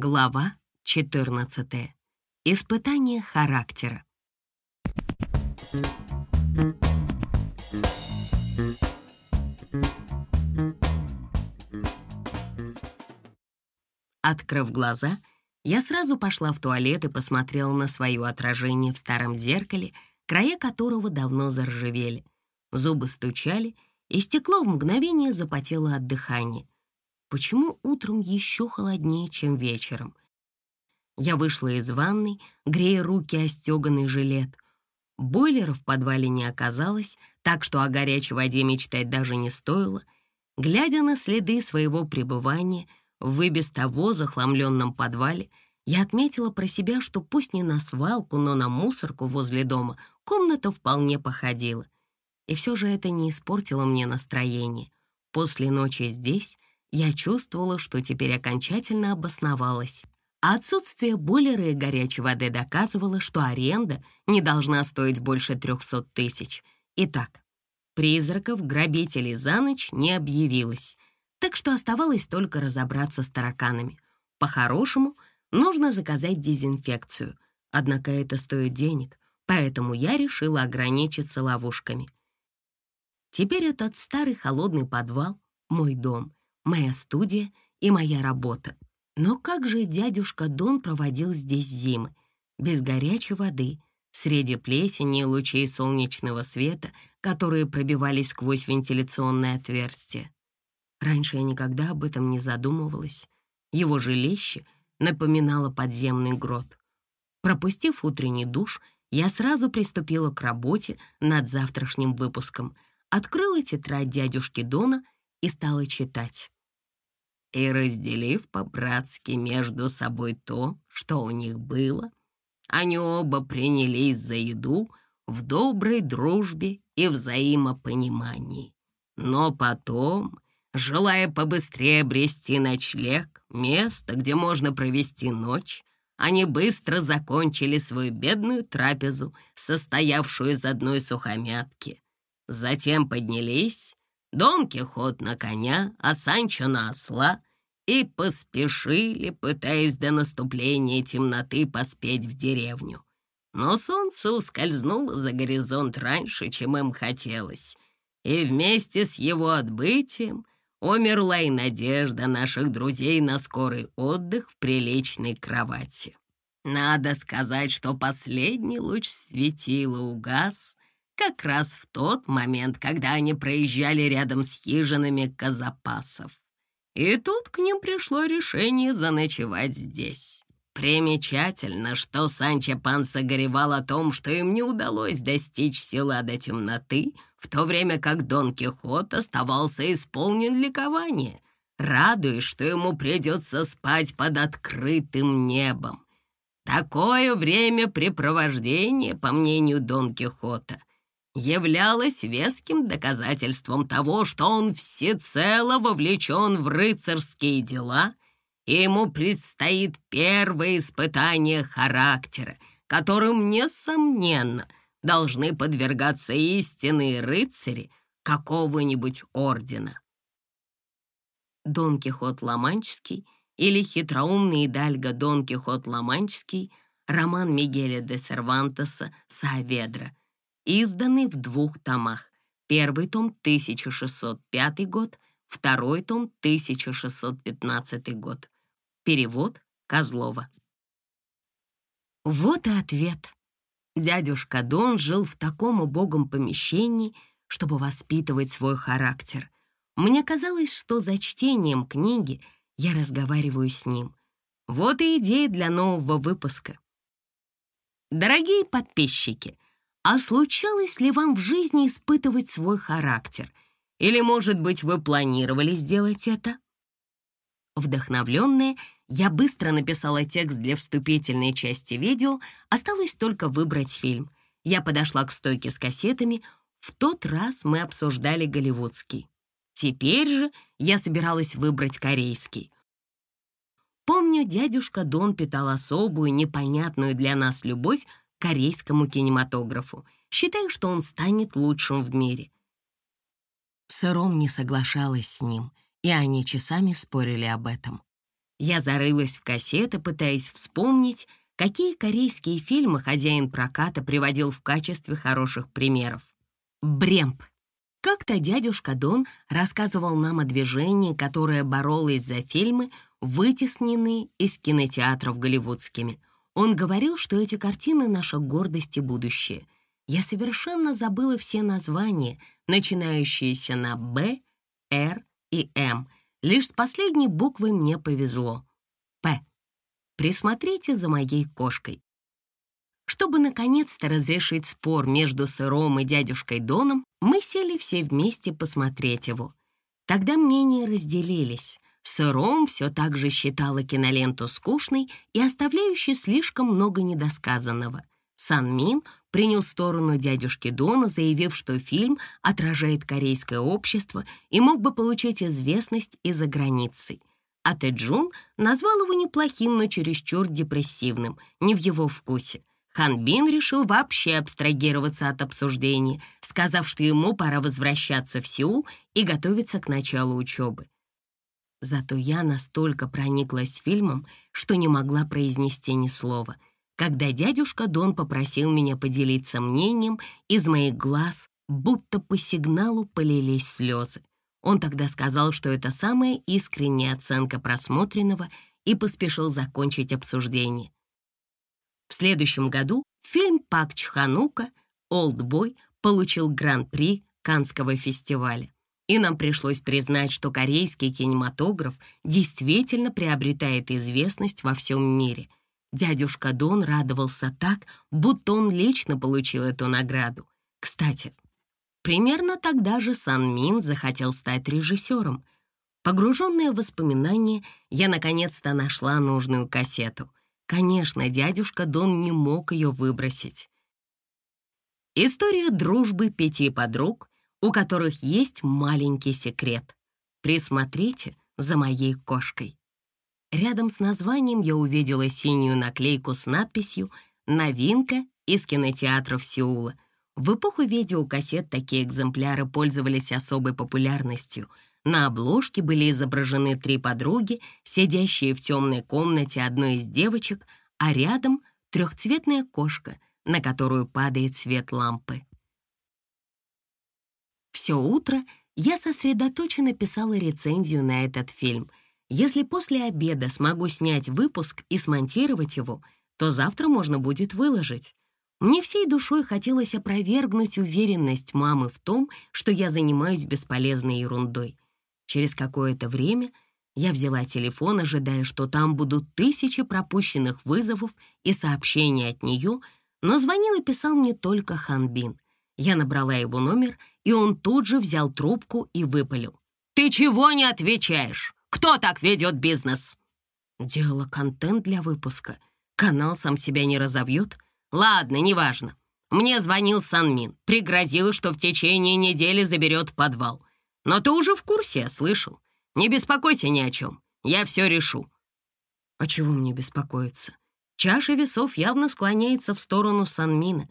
Глава 14. Испытание характера. Открыв глаза, я сразу пошла в туалет и посмотрела на свое отражение в старом зеркале, края которого давно заржавели. Зубы стучали, и стекло в мгновение запотело от дыхания. Почему утром еще холоднее, чем вечером? Я вышла из ванной, грея руки о стеганый жилет. Бойлера в подвале не оказалось, так что о горячей воде мечтать даже не стоило. Глядя на следы своего пребывания в и без того захламленном подвале, я отметила про себя, что пусть не на свалку, но на мусорку возле дома комната вполне походила. И все же это не испортило мне настроение. После ночи здесь я чувствовала, что теперь окончательно обосновалась. А отсутствие бойлера и горячей воды доказывало, что аренда не должна стоить больше 300 тысяч. Итак, призраков грабителей за ночь не объявилось, так что оставалось только разобраться с тараканами. По-хорошему, нужно заказать дезинфекцию, однако это стоит денег, поэтому я решила ограничиться ловушками. Теперь этот старый холодный подвал — мой дом, моя студия и моя работа. Но как же дядюшка Дон проводил здесь зимы? Без горячей воды, среди плесени и лучей солнечного света, которые пробивались сквозь вентиляционное отверстие. Раньше я никогда об этом не задумывалась. Его жилище напоминало подземный грот. Пропустив утренний душ, я сразу приступила к работе над завтрашним выпуском, открыла тетрадь дядюшки Дона и стала читать и, разделив по-братски между собой то, что у них было, они оба принялись за еду в доброй дружбе и взаимопонимании. Но потом, желая побыстрее обрести ночлег, место, где можно провести ночь, они быстро закончили свою бедную трапезу, состоявшую из одной сухомятки. Затем поднялись Дон Кихот на коня, а Санчо на осла, и поспешили, пытаясь до наступления темноты поспеть в деревню. Но солнце ускользнуло за горизонт раньше, чем им хотелось, и вместе с его отбытием умерла и надежда наших друзей на скорый отдых в приличной кровати. Надо сказать, что последний луч светила угас как раз в тот момент, когда они проезжали рядом с хижинами казапасов. И тут к ним пришло решение заночевать здесь. Примечательно, что Санчо Панса горевал о том, что им не удалось достичь села до темноты, в то время как Дон Кихот оставался исполнен ликования, радуясь, что ему придется спать под открытым небом. Такое времяпрепровождение, по мнению Дон Кихота, являлось веским доказательством того, что он всецело вовлечен в рыцарские дела, и ему предстоит первое испытание характера, которым, несомненно, должны подвергаться истинные рыцари какого-нибудь ордена. Дон Кихот Ламанческий или хитроумный Идальго Дон Кихот Ламанческий роман Мигеля де Сервантеса Сааведра — изданы в двух томах. Первый том 1605 год, второй том 1615 год. Перевод Козлова. Вот и ответ. Дядюшка Дон жил в таком убогом помещении, чтобы воспитывать свой характер. Мне казалось, что за чтением книги я разговариваю с ним. Вот и идея для нового выпуска. Дорогие подписчики, а случалось ли вам в жизни испытывать свой характер? Или, может быть, вы планировали сделать это? Вдохновленная, я быстро написала текст для вступительной части видео, осталось только выбрать фильм. Я подошла к стойке с кассетами, в тот раз мы обсуждали голливудский. Теперь же я собиралась выбрать корейский. Помню, дядюшка Дон питал особую, непонятную для нас любовь корейскому кинематографу. Считаю, что он станет лучшим в мире. Сыром не соглашалась с ним, и они часами спорили об этом. Я зарылась в кассеты, пытаясь вспомнить, какие корейские фильмы хозяин проката приводил в качестве хороших примеров. Бремп. Как-то дядюшка Дон рассказывал нам о движении, которое боролось за фильмы, вытесненные из кинотеатров голливудскими. Он говорил, что эти картины — наша гордость и будущее. Я совершенно забыла все названия, начинающиеся на «Б», «Р» и «М». Лишь с последней буквой мне повезло. «П». Присмотрите за моей кошкой. Чтобы наконец-то разрешить спор между сыром и дядюшкой Доном, мы сели все вместе посмотреть его. Тогда мнения разделились. Сыром все так же считала киноленту скучной и оставляющей слишком много недосказанного. Сан Мин принял сторону дядюшки Дона, заявив, что фильм отражает корейское общество и мог бы получить известность из-за границы. А Тэджун назвал его неплохим, но чересчур депрессивным, не в его вкусе. Хан Бин решил вообще абстрагироваться от обсуждения, сказав, что ему пора возвращаться в Сеул и готовиться к началу учебы. Зато я настолько прониклась фильмом, что не могла произнести ни слова. Когда дядюшка Дон попросил меня поделиться мнением, из моих глаз будто по сигналу полились слезы. Он тогда сказал, что это самая искренняя оценка просмотренного и поспешил закончить обсуждение. В следующем году фильм Пак Чханука «Олдбой» получил гран-при Канского фестиваля. И нам пришлось признать, что корейский кинематограф действительно приобретает известность во всем мире. Дядюшка Дон радовался так, будто он лично получил эту награду. Кстати, примерно тогда же Сан Мин захотел стать режиссером. Погруженная в воспоминания, я наконец-то нашла нужную кассету — Конечно, дядюшка Дон не мог ее выбросить. История дружбы пяти подруг, у которых есть маленький секрет. Присмотрите за моей кошкой. Рядом с названием я увидела синюю наклейку с надписью «Новинка из кинотеатров Сеула». В эпоху видеокассет такие экземпляры пользовались особой популярностью — на обложке были изображены три подруги, сидящие в темной комнате одной из девочек, а рядом трехцветная кошка, на которую падает свет лампы. Все утро я сосредоточенно писала рецензию на этот фильм. Если после обеда смогу снять выпуск и смонтировать его, то завтра можно будет выложить. Мне всей душой хотелось опровергнуть уверенность мамы в том, что я занимаюсь бесполезной ерундой. Через какое-то время я взяла телефон, ожидая, что там будут тысячи пропущенных вызовов и сообщений от нее, но звонил и писал мне только Ханбин. Я набрала его номер, и он тут же взял трубку и выпалил. «Ты чего не отвечаешь? Кто так ведет бизнес?» Делала контент для выпуска. Канал сам себя не разовьет. Ладно, неважно. Мне звонил Санмин, пригрозил, что в течение недели заберет подвал. Но ты уже в курсе, я слышал. Не беспокойся ни о чем. Я все решу». «А чего мне беспокоиться? Чаша весов явно склоняется в сторону Санмина.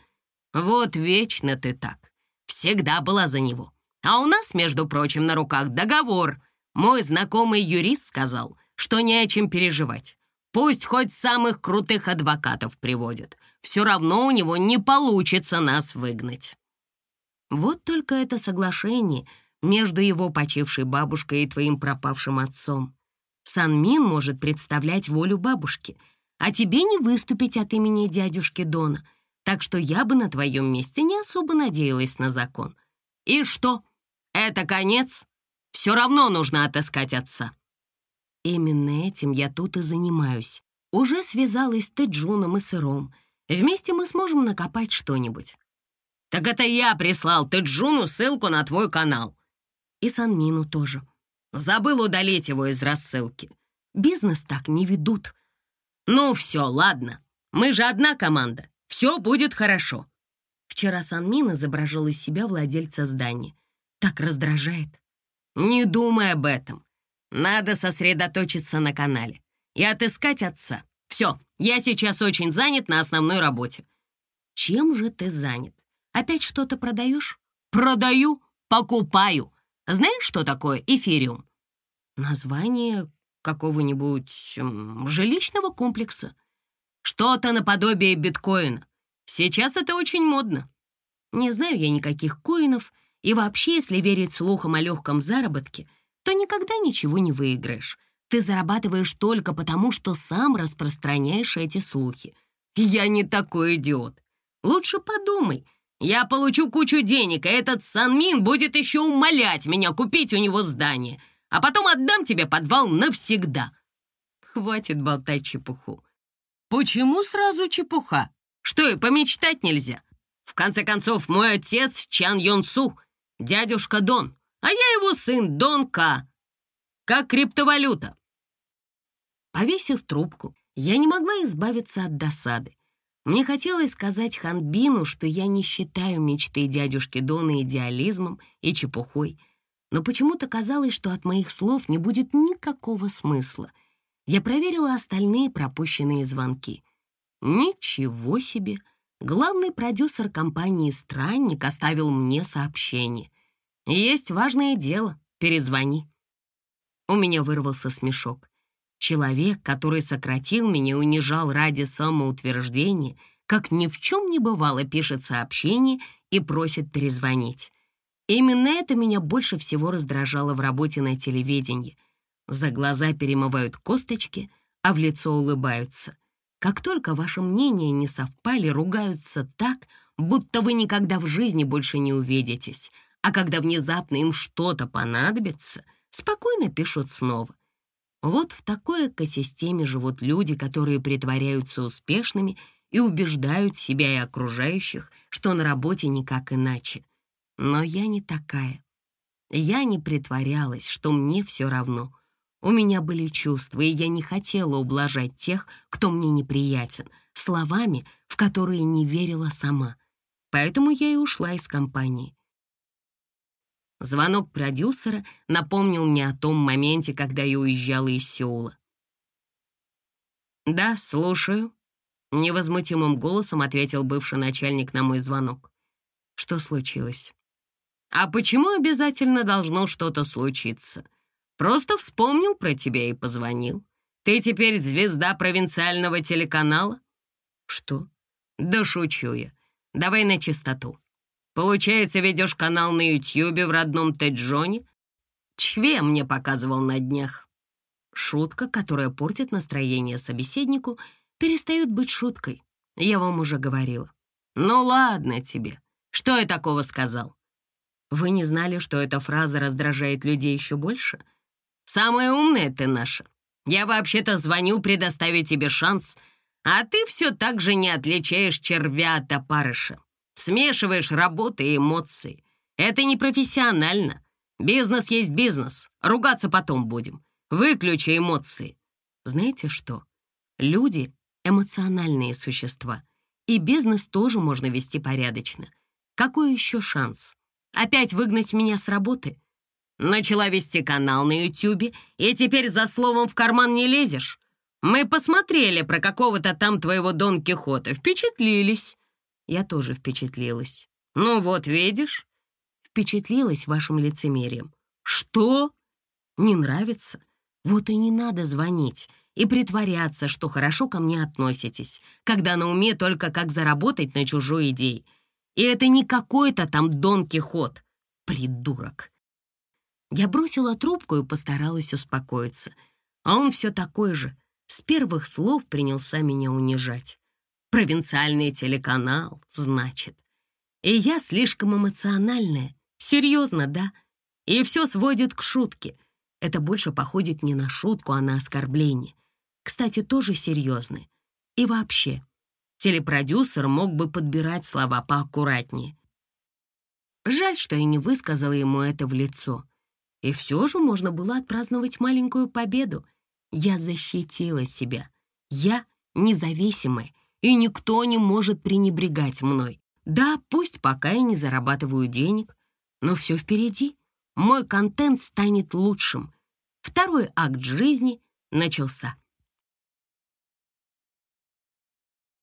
Вот вечно ты так. Всегда была за него. А у нас, между прочим, на руках договор. Мой знакомый юрист сказал, что не о чем переживать. Пусть хоть самых крутых адвокатов приводят. Все равно у него не получится нас выгнать. Вот только это соглашение — между его почившей бабушкой и твоим пропавшим отцом. Санмин может представлять волю бабушки, а тебе не выступить от имени дядюшки Дона, так что я бы на твоем месте не особо надеялась на закон. И что? Это конец? Все равно нужно отыскать отца. Именно этим я тут и занимаюсь. Уже связалась с Тэджуном и Сыром. Вместе мы сможем накопать что-нибудь. Так это я прислал Тэджуну ссылку на твой канал. И Санмину тоже. Забыл удалить его из рассылки. Бизнес так не ведут. Ну все, ладно. Мы же одна команда. Все будет хорошо. Вчера Санмин изображал из себя владельца здания. Так раздражает. Не думай об этом. Надо сосредоточиться на канале и отыскать отца. Все, я сейчас очень занят на основной работе. Чем же ты занят? Опять что-то продаешь? Продаю, покупаю. Знаешь, что такое эфириум?» «Название какого-нибудь жилищного комплекса. Что-то наподобие биткоина. Сейчас это очень модно. Не знаю я никаких коинов, и вообще, если верить слухам о легком заработке, то никогда ничего не выиграешь. Ты зарабатываешь только потому, что сам распространяешь эти слухи. Я не такой идиот. Лучше подумай. Я получу кучу денег, и этот Санмин будет еще умолять меня купить у него здание, а потом отдам тебе подвал навсегда. Хватит болтать чепуху. Почему сразу чепуха? Что, и помечтать нельзя? В конце концов, мой отец Чан Йон Су, дядюшка Дон, а я его сын Дон Ка. Как криптовалюта. Повесив трубку, я не могла избавиться от досады. Мне хотелось сказать Ханбину, что я не считаю мечты дядюшки Дона идеализмом и чепухой, но почему-то казалось, что от моих слов не будет никакого смысла. Я проверила остальные пропущенные звонки. Ничего себе! Главный продюсер компании «Странник» оставил мне сообщение. «Есть важное дело, перезвони». У меня вырвался смешок. Человек, который сократил меня и унижал ради самоутверждения, как ни в чем не бывало, пишет сообщение и просит перезвонить. Именно это меня больше всего раздражало в работе на телевидении. За глаза перемывают косточки, а в лицо улыбаются. Как только ваши мнения не совпали, ругаются так, будто вы никогда в жизни больше не увидитесь, а когда внезапно им что-то понадобится, спокойно пишут снова. Вот в такой экосистеме живут люди, которые притворяются успешными и убеждают себя и окружающих, что на работе никак иначе. Но я не такая. Я не притворялась, что мне все равно. У меня были чувства, и я не хотела ублажать тех, кто мне неприятен, словами, в которые не верила сама. Поэтому я и ушла из компании. Звонок продюсера напомнил мне о том моменте, когда я уезжала из Сеула. «Да, слушаю», — невозмутимым голосом ответил бывший начальник на мой звонок. «Что случилось?» «А почему обязательно должно что-то случиться? Просто вспомнил про тебя и позвонил. Ты теперь звезда провинциального телеканала?» «Что?» «Да шучу я. Давай на чистоту. Получается, ведешь канал на Ютьюбе в родном Теджоне? Чве мне показывал на днях. Шутка, которая портит настроение собеседнику, перестает быть шуткой. Я вам уже говорила. Ну ладно тебе. Что я такого сказал? Вы не знали, что эта фраза раздражает людей еще больше? Самая умная ты наша. Я вообще-то звоню предоставить тебе шанс, а ты все так же не отличаешь червя от опарыша. Смешиваешь работу и эмоции. Это не профессионально. Бизнес есть бизнес. Ругаться потом будем. Выключи эмоции. Знаете что? Люди — эмоциональные существа. И бизнес тоже можно вести порядочно. Какой еще шанс? Опять выгнать меня с работы? Начала вести канал на Ютьюбе, и теперь за словом в карман не лезешь? Мы посмотрели про какого-то там твоего Дон Кихота, впечатлились. Я тоже впечатлилась. «Ну вот, видишь?» Впечатлилась вашим лицемерием. «Что? Не нравится? Вот и не надо звонить и притворяться, что хорошо ко мне относитесь, когда на уме только как заработать на чужой идее. И это не какой-то там Дон Кихот. Придурок!» Я бросила трубку и постаралась успокоиться. А он все такой же, с первых слов принялся меня унижать. Провинциальный телеканал, значит. И я слишком эмоциональная. Серьезно, да? И все сводит к шутке. Это больше походит не на шутку, а на оскорбление. Кстати, тоже серьезное. И вообще, телепродюсер мог бы подбирать слова поаккуратнее. Жаль, что я не высказала ему это в лицо. И все же можно было отпраздновать маленькую победу. Я защитила себя. Я независимая и никто не может пренебрегать мной. Да, пусть пока я не зарабатываю денег, но все впереди. Мой контент станет лучшим. Второй акт жизни начался.